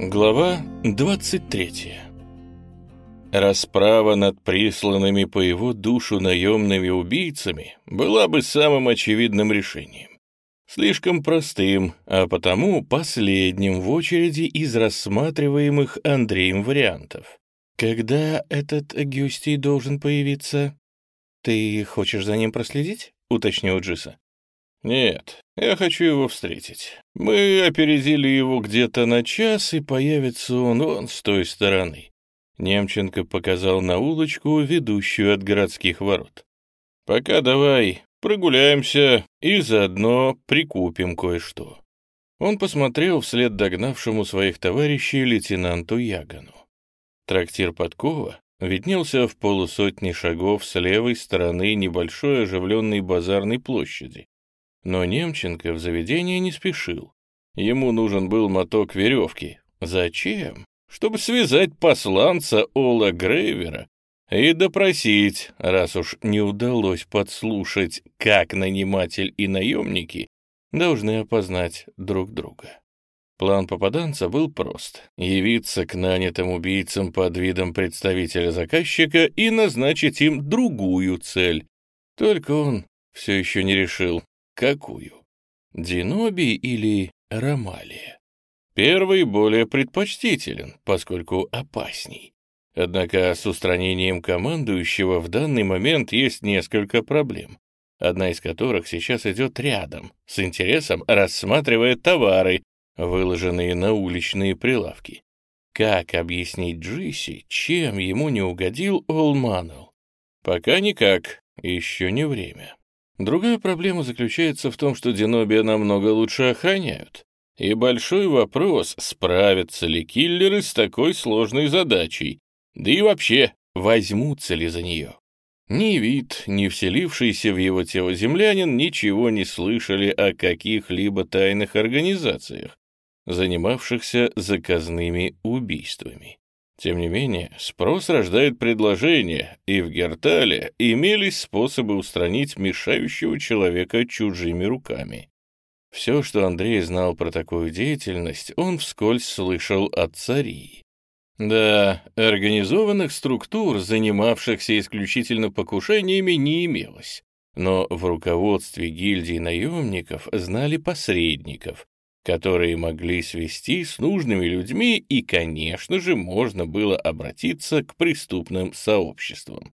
Глава 23 Расправа над присланными по его душу наемными убийцами была бы самым очевидным решением. Слишком простым, а потому последним в очереди из рассматриваемых Андреем вариантов. «Когда этот Гюстий должен появиться? Ты хочешь за ним проследить?» — уточнил Джиса. «Нет, я хочу его встретить. Мы опередили его где-то на час, и появится он вон с той стороны». Немченко показал на улочку, ведущую от городских ворот. «Пока давай прогуляемся и заодно прикупим кое-что». Он посмотрел вслед догнавшему своих товарищей лейтенанту Ягану. Трактир Подкова виднелся в полусотни шагов с левой стороны небольшой оживленной базарной площади, но Немченко в заведение не спешил. Ему нужен был моток веревки. Зачем? Чтобы связать посланца Ола Грейвера и допросить, раз уж не удалось подслушать, как наниматель и наемники должны опознать друг друга. План попаданца был прост — явиться к нанятым убийцам под видом представителя заказчика и назначить им другую цель. Только он все еще не решил, Какую? Диноби или Ромалия? Первый более предпочтителен, поскольку опасней. Однако с устранением командующего в данный момент есть несколько проблем, одна из которых сейчас идет рядом, с интересом рассматривая товары, выложенные на уличные прилавки. Как объяснить Джиси, чем ему не угодил Олманел? Пока никак, еще не время. Другая проблема заключается в том, что Денобия намного лучше охраняют. И большой вопрос, справятся ли киллеры с такой сложной задачей, да и вообще, возьмутся ли за нее. Ни вид, ни вселившийся в его тело землянин ничего не слышали о каких-либо тайных организациях, занимавшихся заказными убийствами. Тем не менее, спрос рождает предложение, и в Гертале имелись способы устранить мешающего человека чужими руками. Все, что Андрей знал про такую деятельность, он вскользь слышал от цари. Да, организованных структур, занимавшихся исключительно покушениями, не имелось. Но в руководстве гильдии наемников знали посредников, которые могли свести с нужными людьми, и, конечно же, можно было обратиться к преступным сообществам.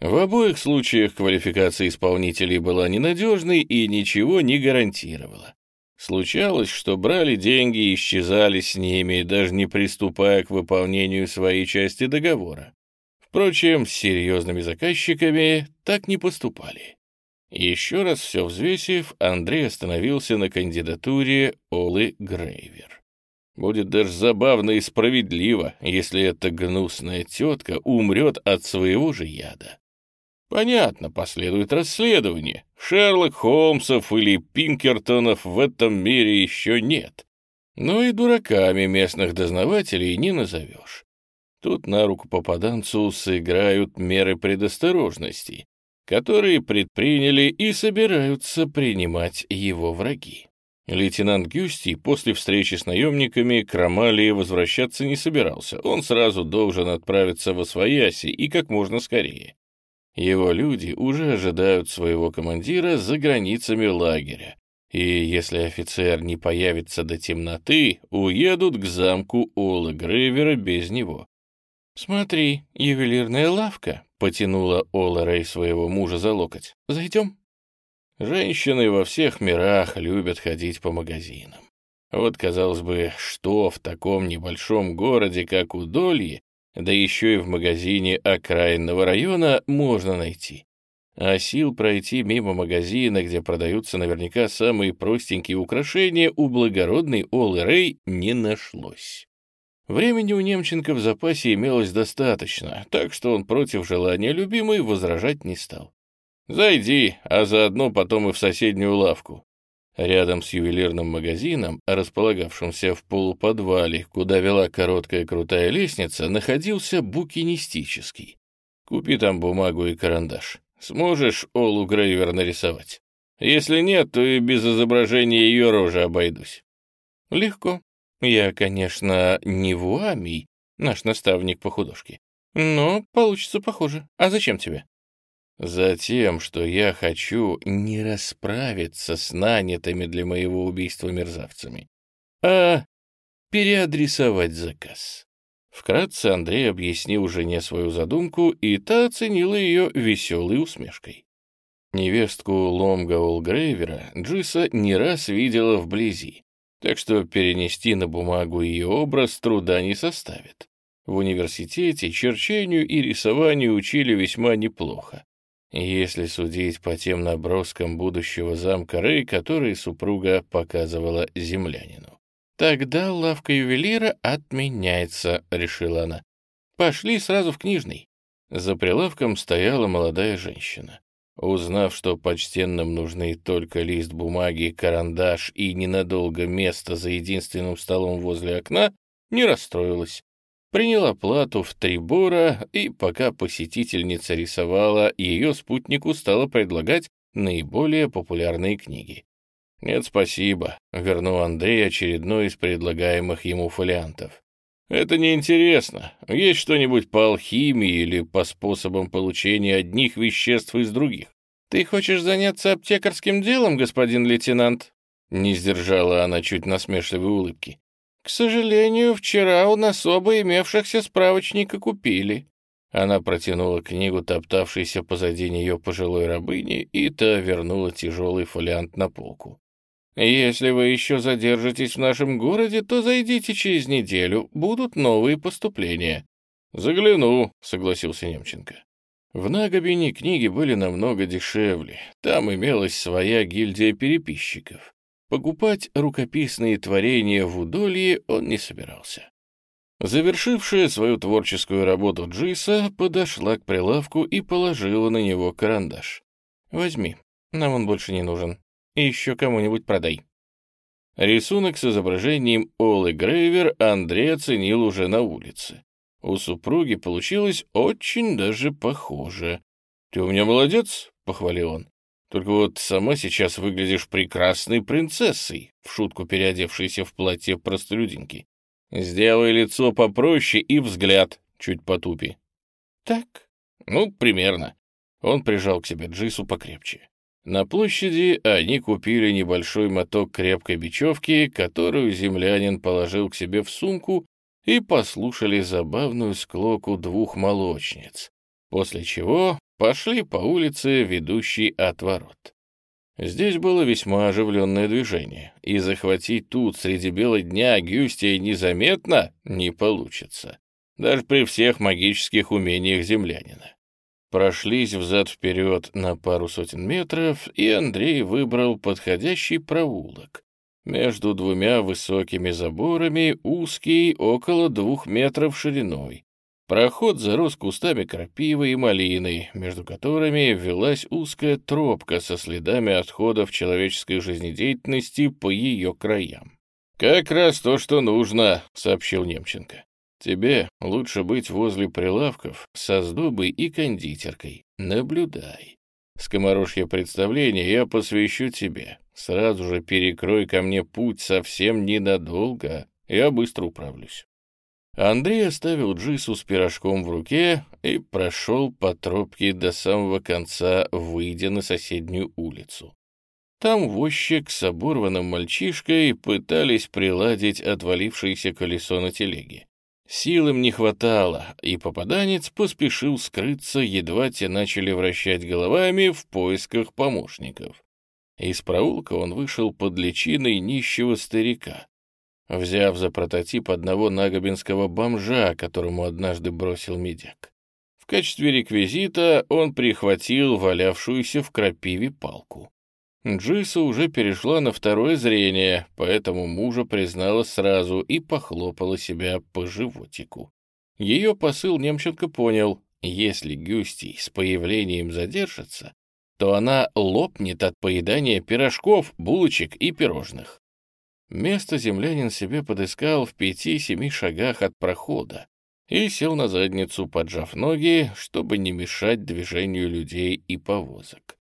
В обоих случаях квалификация исполнителей была ненадежной и ничего не гарантировала. Случалось, что брали деньги и исчезали с ними, даже не приступая к выполнению своей части договора. Впрочем, с серьезными заказчиками так не поступали. Еще раз все взвесив, Андрей остановился на кандидатуре Олы Грейвер. Будет даже забавно и справедливо, если эта гнусная тетка умрет от своего же яда. Понятно, последует расследование. Шерлок Холмсов или Пинкертонов в этом мире еще нет. Но и дураками местных дознавателей не назовешь. Тут на руку попаданцу сыграют меры предосторожности, которые предприняли и собираются принимать его враги. Лейтенант Гюсти после встречи с наемниками к Ромалии возвращаться не собирался. Он сразу должен отправиться во Свояси и как можно скорее. Его люди уже ожидают своего командира за границами лагеря. И если офицер не появится до темноты, уедут к замку Ола Грейвера без него. «Смотри, ювелирная лавка», — потянула Ола Рэй своего мужа за локоть. «Зайдем?» Женщины во всех мирах любят ходить по магазинам. Вот, казалось бы, что в таком небольшом городе, как Удолье, да еще и в магазине окраинного района, можно найти. А сил пройти мимо магазина, где продаются наверняка самые простенькие украшения, у благородной Олы Рэй не нашлось. Времени у Немченко в запасе имелось достаточно, так что он против желания любимой возражать не стал. «Зайди, а заодно потом и в соседнюю лавку». Рядом с ювелирным магазином, располагавшимся в полуподвале, куда вела короткая крутая лестница, находился букинистический. Купи там бумагу и карандаш. Сможешь Олу Грейвер нарисовать? Если нет, то и без изображения ее рожи обойдусь. Легко. Я, конечно, не Вуамий, наш наставник по художке, но получится похоже. А зачем тебе? Затем, что я хочу не расправиться с нанятыми для моего убийства мерзавцами, а переадресовать заказ. Вкратце Андрей объяснил жене свою задумку, и та оценила ее веселой усмешкой. Невестку Ломга Олгрейвера Джиса не раз видела вблизи, так что перенести на бумагу ее образ труда не составит. В университете черчению и рисованию учили весьма неплохо. Если судить по тем наброскам будущего замка Рэй, которые супруга показывала землянину. «Тогда лавка ювелира отменяется», — решила она. «Пошли сразу в книжный». За прилавком стояла молодая женщина. Узнав, что почтенным нужны только лист бумаги, карандаш и ненадолго место за единственным столом возле окна, не расстроилась. Приняла плату в три бора, и пока посетительница рисовала, ее спутнику стала предлагать наиболее популярные книги. «Нет, спасибо», — вернул Андрей очередной из предлагаемых ему фолиантов. «Это неинтересно. Есть что-нибудь по алхимии или по способам получения одних веществ из других?» «Ты хочешь заняться аптекарским делом, господин лейтенант?» Не сдержала она чуть насмешливой улыбки. «К сожалению, вчера у нас оба имевшихся справочника купили». Она протянула книгу, топтавшейся позади нее пожилой рабыни, и та вернула тяжелый фолиант на полку. Если вы еще задержитесь в нашем городе, то зайдите через неделю, будут новые поступления». «Загляну», — согласился Немченко. В Нагобине книги были намного дешевле, там имелась своя гильдия переписчиков. Покупать рукописные творения в Удолье он не собирался. Завершившая свою творческую работу Джиса подошла к прилавку и положила на него карандаш. «Возьми, нам он больше не нужен. И еще кому-нибудь продай». Рисунок с изображением Олы Грейвер Андрей оценил уже на улице. У супруги получилось очень даже похоже. «Ты у меня молодец», — похвалил он. «Только вот сама сейчас выглядишь прекрасной принцессой, в шутку переодевшейся в платье простолюдинки. Сделай лицо попроще и взгляд чуть потупи». «Так?» «Ну, примерно». Он прижал к себе Джису покрепче. На площади они купили небольшой моток крепкой бечевки, которую землянин положил к себе в сумку, и послушали забавную склоку двух молочниц, после чего пошли по улице, ведущей от ворот. Здесь было весьма оживленное движение, и захватить тут среди бела дня Гюстия незаметно не получится, даже при всех магических умениях землянина. Прошлись взад-вперед на пару сотен метров, и Андрей выбрал подходящий проулок. Между двумя высокими заборами, узкий, около двух метров шириной. Проход зарос кустами крапивы и малины, между которыми велась узкая тропка со следами отходов человеческой жизнедеятельности по ее краям. «Как раз то, что нужно», — сообщил Немченко. Тебе лучше быть возле прилавков со сдобой и кондитеркой. Наблюдай. Скоморожье представление я посвящу тебе. Сразу же перекрой ко мне путь совсем ненадолго. Я быстро управлюсь. Андрей оставил Джису с пирожком в руке и прошел по тропке до самого конца, выйдя на соседнюю улицу. Там возчик с оборванным мальчишкой пытались приладить отвалившееся колесо на телеге. Сил им не хватало, и попаданец поспешил скрыться, едва те начали вращать головами в поисках помощников. Из проулка он вышел под личиной нищего старика, взяв за прототип одного нагобинского бомжа, которому однажды бросил медяк. В качестве реквизита он прихватил валявшуюся в крапиве палку. Джиса уже перешла на второе зрение, поэтому мужа признала сразу и похлопала себя по животику. Ее посыл Немченко понял, если Гюстий с появлением задержится, то она лопнет от поедания пирожков, булочек и пирожных. Место землянин себе подыскал в пяти-семи шагах от прохода и сел на задницу, поджав ноги, чтобы не мешать движению людей и повозок.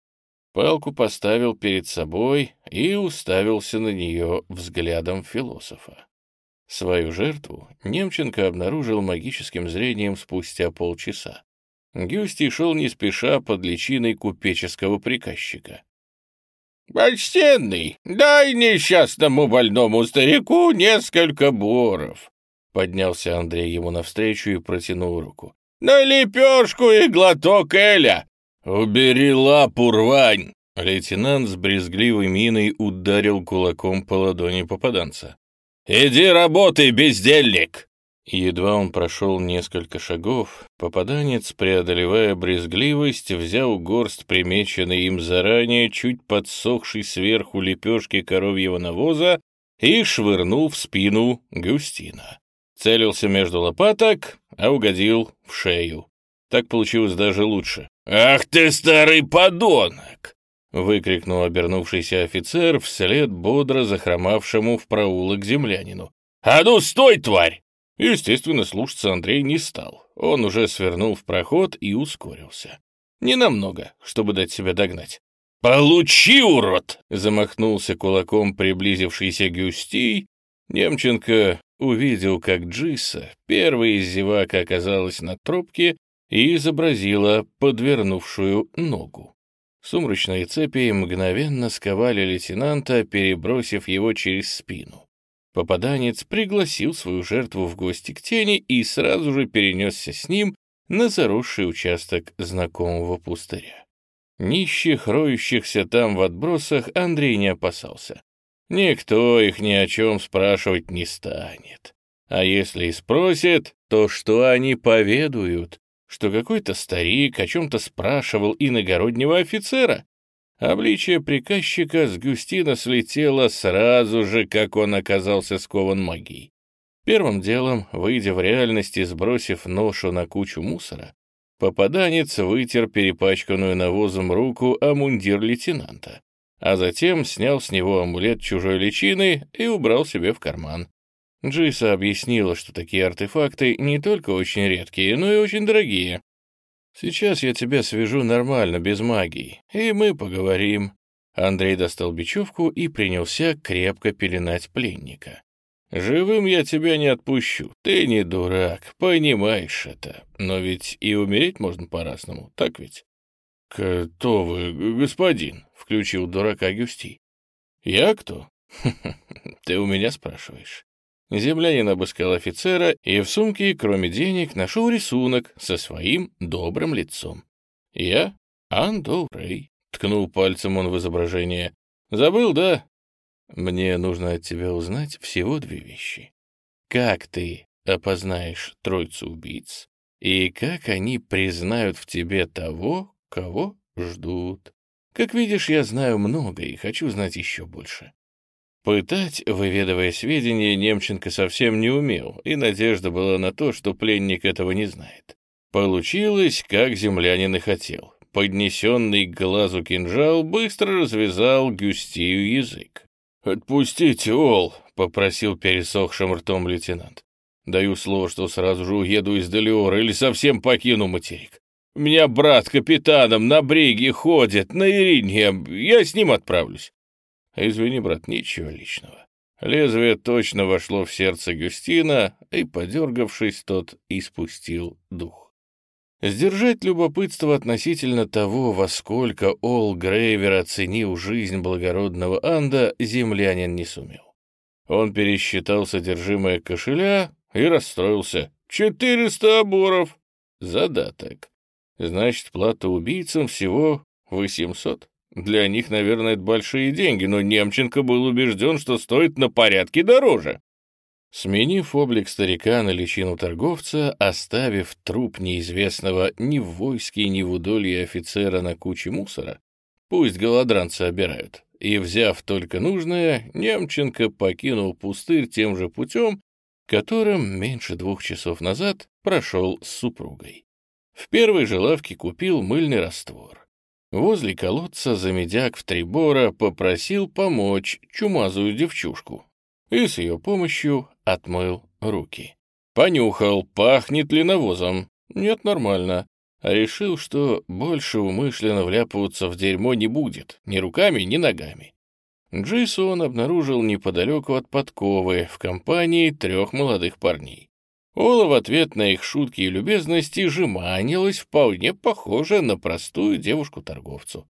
Палку поставил перед собой и уставился на нее взглядом философа. Свою жертву Немченко обнаружил магическим зрением спустя полчаса. Гюстий шел не спеша под личиной купеческого приказчика. «Почтенный, дай несчастному больному старику несколько боров!» Поднялся Андрей ему навстречу и протянул руку. «На лепешку и глоток Эля!» «Убери лапу, рвань!» Лейтенант с брезгливой миной ударил кулаком по ладони попаданца. «Иди работай, бездельник!» Едва он прошел несколько шагов, попаданец, преодолевая брезгливость, взял горсть примеченной им заранее чуть подсохшей сверху лепешки коровьего навоза и швырнул в спину Гюстина. Целился между лопаток, а угодил в шею. Так получилось даже лучше. «Ах ты, старый подонок!» — выкрикнул обернувшийся офицер вслед бодро захромавшему в проулок землянину. «А ну, стой, тварь!» Естественно, слушаться Андрей не стал. Он уже свернул в проход и ускорился. Ненамного, чтобы дать себя догнать. «Получи, урод!» — замахнулся кулаком приблизившийся Гюстий. Немченко увидел, как Джиса, первая из зевак, оказалась на тропке и изобразила подвернувшую ногу. Сумрачные цепи мгновенно сковали лейтенанта, перебросив его через спину. Попаданец пригласил свою жертву в гости к тени и сразу же перенесся с ним на заросший участок знакомого пустыря. Нищих, роющихся там в отбросах, Андрей не опасался. Никто их ни о чем спрашивать не станет. А если и спросит, то что они поведают? Что какой-то старик о чем-то спрашивал иногороднего офицера? Обличие приказчика с Гюстина слетело сразу же, как он оказался скован магией. Первым делом, выйдя в реальность и сбросив ношу на кучу мусора, попаданец вытер перепачканную навозом руку о мундир лейтенанта, а затем снял с него амулет чужой личины и убрал себе в карман. Джиса объяснила, что такие артефакты не только очень редкие, но и очень дорогие, Сейчас я тебя свяжу нормально, без магии, и мы поговорим». Андрей достал бечевку и принялся крепко пеленать пленника. «Живым я тебя не отпущу. Ты не дурак, понимаешь это. Но ведь и умереть можно по-разному, так ведь?» «Кто вы, господин?» — включил дурака Гюсти. «Я кто?» «Ты у меня спрашиваешь. Землянин обыскал офицера и в сумке, кроме денег, нашел рисунок со своим добрым лицом. «Я Андоурей», — ткнул пальцем он в изображение. «Забыл, да? Мне нужно от тебя узнать всего две вещи. Как ты опознаешь троицу убийц, и как они признают в тебе того, кого ждут. Как видишь, я знаю много и хочу знать еще больше. Пытать, выведывая сведения, Немченко совсем не умел, и надежда была на то, что пленник этого не знает. Получилось, как землянин и хотел. Поднесенный к глазу кинжал быстро развязал Гюстию язык. «Отпустите, Ол!» — попросил пересохшим ртом лейтенант. «Даю слово, что сразу же уеду из Делиора или совсем покину материк. У меня брат капитаном на бриге ходит, на Ирине, я с ним отправлюсь. Извини, брат, ничего личного. Лезвие точно вошло в сердце Гюстина, и, подергавшись, тот испустил дух. Сдержать любопытство относительно того, во сколько Ол Грейвер оценил жизнь благородного Анда, землянин не сумел. Он пересчитал содержимое кошеля и расстроился. «Четыреста оборов!» «Задаток. Значит, плата убийцам всего восемьсот?» Для них, наверное, это большие деньги, но Немченко был убежден, что стоит на порядке дороже. Сменив облик старика на личину торговца, оставив труп неизвестного ни в войске, ни в удолье офицера на куче мусора, пусть голодранцы обирают, и, взяв только нужное, Немченко покинул пустырь тем же путем, которым меньше двух часов назад прошел с супругой. В первой же лавке купил мыльный раствор. Возле колодца замедяк в трибора попросил помочь чумазую девчушку и с ее помощью отмыл руки. Понюхал, пахнет ли навозом. Нет, нормально. А решил, что больше умышленно вляпываться в дерьмо не будет, ни руками, ни ногами. Джейсу он обнаружил неподалеку от подковы в компании трех молодых парней. Ола в ответ на их шутки и любезности жеманилась, вполне похожа на простую девушку-торговцу.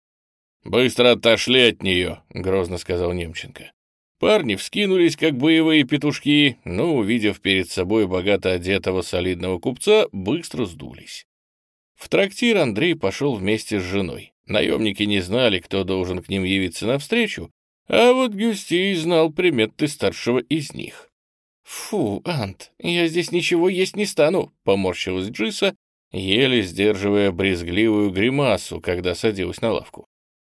«Быстро отошли от нее», — грозно сказал Немченко. Парни вскинулись, как боевые петушки, но, увидев перед собой богато одетого солидного купца, быстро сдулись. В трактир Андрей пошел вместе с женой. Наемники не знали, кто должен к ним явиться навстречу, а вот Гюстий знал приметы старшего из них. «Фу, Ант, я здесь ничего есть не стану», — поморщилась Джиса, еле сдерживая брезгливую гримасу, когда садилась на лавку.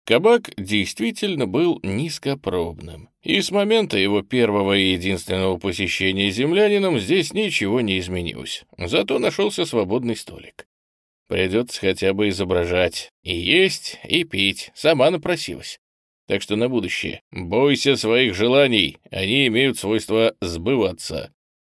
Кабак действительно был низкопробным, и с момента его первого и единственного посещения землянином здесь ничего не изменилось, зато нашелся свободный столик. Придется хотя бы изображать, и есть, и пить, сама напросилась. Так что на будущее бойся своих желаний, они имеют свойство сбываться.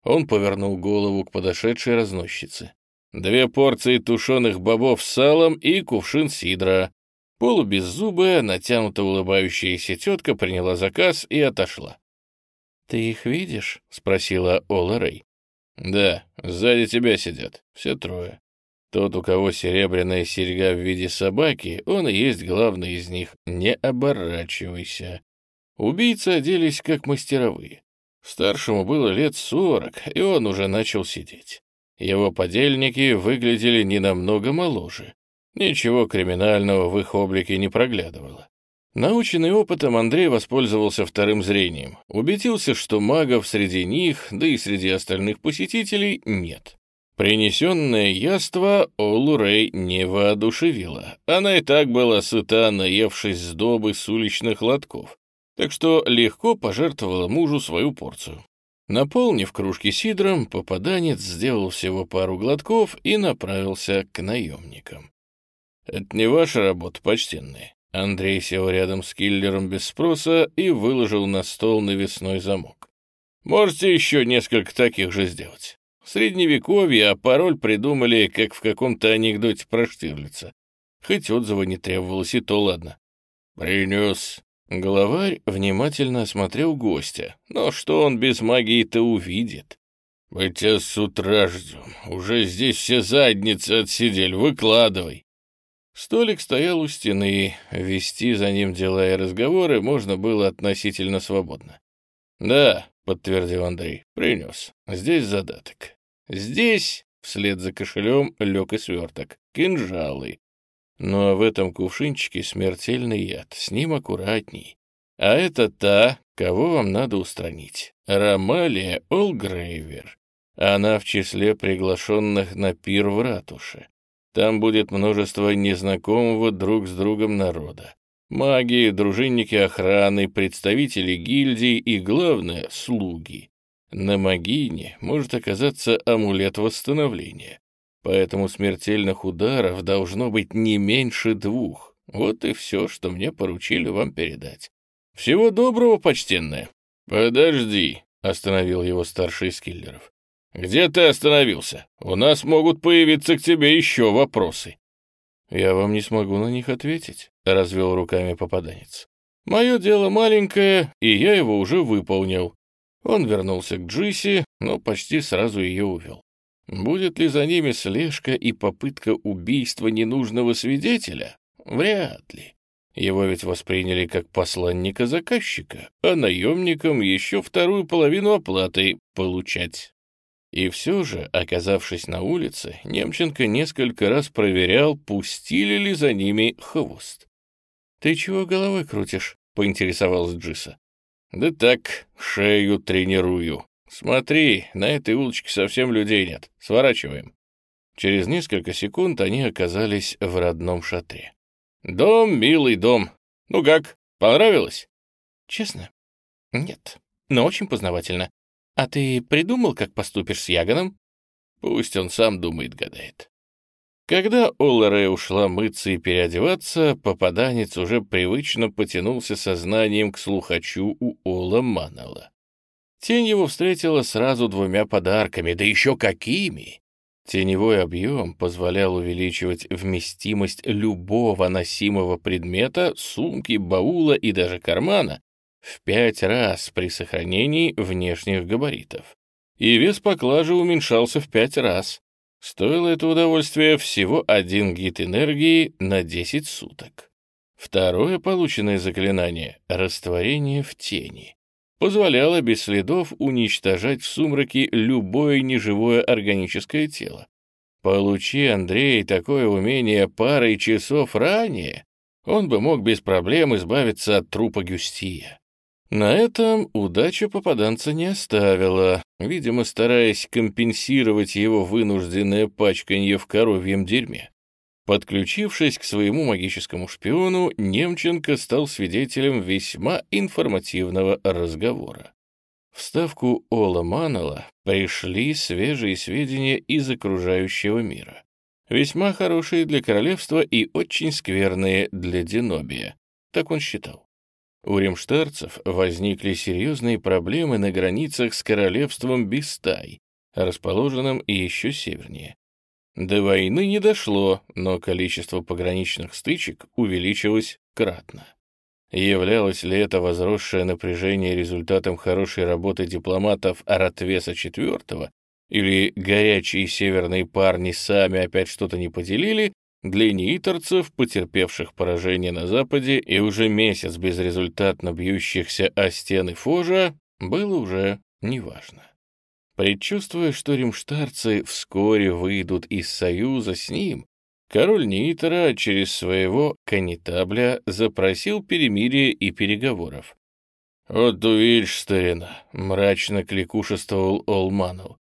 Он повернул голову к подошедшей разносчице. Две порции тушеных бобов с салом и кувшин сидра. Полубеззубая, натянуто улыбающаяся тетка приняла заказ и отошла. «Ты их видишь?» — спросила Ола Рэй. «Да, сзади тебя сидят, все трое. Тот, у кого серебряная серьга в виде собаки, он и есть главный из них. Не оборачивайся». Убийцы оделись как мастеровые. Старшему было лет сорок, и он уже начал сидеть. Его подельники выглядели не намного моложе. Ничего криминального в их облике не проглядывало. Наученный опытом, Андрей воспользовался вторым зрением. Убедился, что магов среди них, да и среди остальных посетителей, нет. Принесенное яство Олу Рэй не воодушевило. Она и так была сыта, наевшись сдобы с уличных лотков, так что легко пожертвовала мужу свою порцию. Наполнив кружки сидром, попаданец сделал всего пару глотков и направился к наемникам. «Это не ваша работа, почтенные». Андрей сел рядом с киллером без спроса и выложил на стол навесной замок. «Можете еще несколько таких же сделать. Средневековье а пароль придумали, как в каком-то анекдоте про Штирлица. Хоть отзыва не требовалось, и то ладно». «Принес». Головарь внимательно осмотрел гостя. Но что он без магии-то увидит? «Мы тебя с утра ждем. Уже здесь все задницы отсидели. Выкладывай». Столик стоял у стены, вести за ним дела и разговоры можно было относительно свободно. «Да», — подтвердил Андрей, — «принес. Здесь задаток. Здесь, вслед за кошелем, лег и сверток, кинжалы. Ну а в этом кувшинчике смертельный яд, с ним аккуратней. А это та, кого вам надо устранить. Ромалия Олгрейвер. Она в числе приглашенных на пир в ратуше. Там будет множество незнакомого друг с другом народа. Маги, дружинники охраны, представители гильдий и, главное, слуги. На могине может оказаться амулет восстановления. Поэтому смертельных ударов должно быть не меньше двух. Вот и все, что мне поручили вам передать. Всего доброго, почтенная. Подожди, — остановил его старший из киллеров. «Где ты остановился? У нас могут появиться к тебе еще вопросы». «Я вам не смогу на них ответить», — развел руками попаданец. «Мое дело маленькое, и я его уже выполнил». Он вернулся к Джиси, но почти сразу ее увел. Будет ли за ними слежка и попытка убийства ненужного свидетеля? Вряд ли. Его ведь восприняли как посланника заказчика, а наемникам еще вторую половину оплаты получать. И все же, оказавшись на улице, Немченко несколько раз проверял, пустили ли за ними хвост. «Ты чего головой крутишь?» — поинтересовалась Джиса. «Да так, шею тренирую. Смотри, на этой улочке совсем людей нет. Сворачиваем». Через несколько секунд они оказались в родном шатре. «Дом, милый дом. Ну как, понравилось?» «Честно? Нет, но очень познавательно. «А ты придумал, как поступишь с Яганом?» «Пусть он сам думает, гадает». Когда Олларе ушла мыться и переодеваться, попаданец уже привычно потянулся сознанием к слухачу у Ола Маннелла. Тень его встретила сразу двумя подарками, да еще какими! Теневой объем позволял увеличивать вместимость любого носимого предмета, сумки, баула и даже кармана в пять раз при сохранении внешних габаритов. И вес поклажи уменьшался в пять раз. Стоило это удовольствие всего один гит энергии на 10 суток. Второе полученное заклинание — растворение в тени позволяло без следов уничтожать в сумраке любое неживое органическое тело. Получи Андрей такое умение парой часов ранее, он бы мог без проблем избавиться от трупа Гюстия. На этом удача попаданца не оставила, видимо, стараясь компенсировать его вынужденное пачканье в коровьем дерьме. Подключившись к своему магическому шпиону, Немченко стал свидетелем весьма информативного разговора. В ставку Ола Маннелла пришли свежие сведения из окружающего мира. Весьма хорошие для королевства и очень скверные для Денобия. Так он считал. У римштарцев возникли серьезные проблемы на границах с королевством Бистай, расположенным еще севернее. До войны не дошло, но количество пограничных стычек увеличилось кратно. Являлось ли это возросшее напряжение результатом хорошей работы дипломатов Аратвеса IV, или горячие северные парни сами опять что-то не поделили, для неиторцев, потерпевших поражение на Западе и уже месяц безрезультатно бьющихся о стены Фожа, было уже неважно. Предчувствуя, что римштарцы вскоре выйдут из союза с ним, король Нитера через своего канитабля запросил перемирия и переговоров. «Вот увидишь, старина», — мрачно кликушествовал Олманов.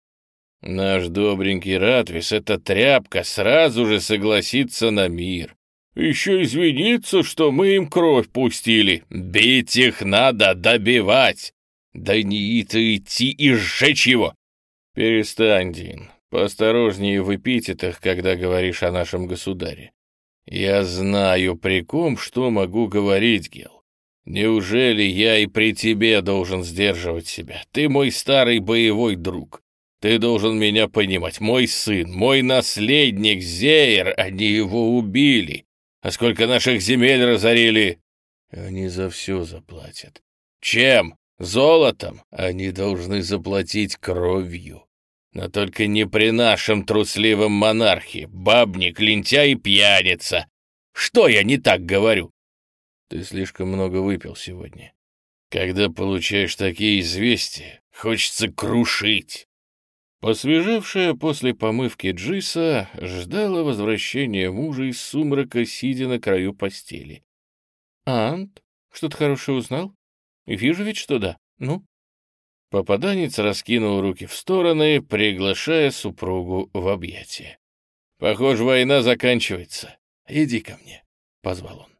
«Наш добренький Ратвис, эта тряпка, сразу же согласится на мир. Еще извиниться, что мы им кровь пустили. Бить их надо, добивать. Да не это идти и сжечь его. «Перестань, Дин. Поосторожнее в эпитетах, когда говоришь о нашем государе. Я знаю при ком, что могу говорить, Гел. Неужели я и при тебе должен сдерживать себя? Ты мой старый боевой друг. Ты должен меня понимать. Мой сын, мой наследник Зейр, они его убили. А сколько наших земель разорили? Они за все заплатят. Чем? Золотом? Они должны заплатить кровью. Но только не при нашем трусливом монархе, бабник, лентяй и пьяница. Что я не так говорю? Ты слишком много выпил сегодня. Когда получаешь такие известия, хочется крушить. Посвежевшая после помывки Джиса ждала возвращения мужа из сумрака, сидя на краю постели. «Ант, что-то хорошее узнал? Вижу ведь, что да. Ну?» Попаданец раскинул руки в стороны, приглашая супругу в объятия. «Похоже, война заканчивается. Иди ко мне», — позвал он.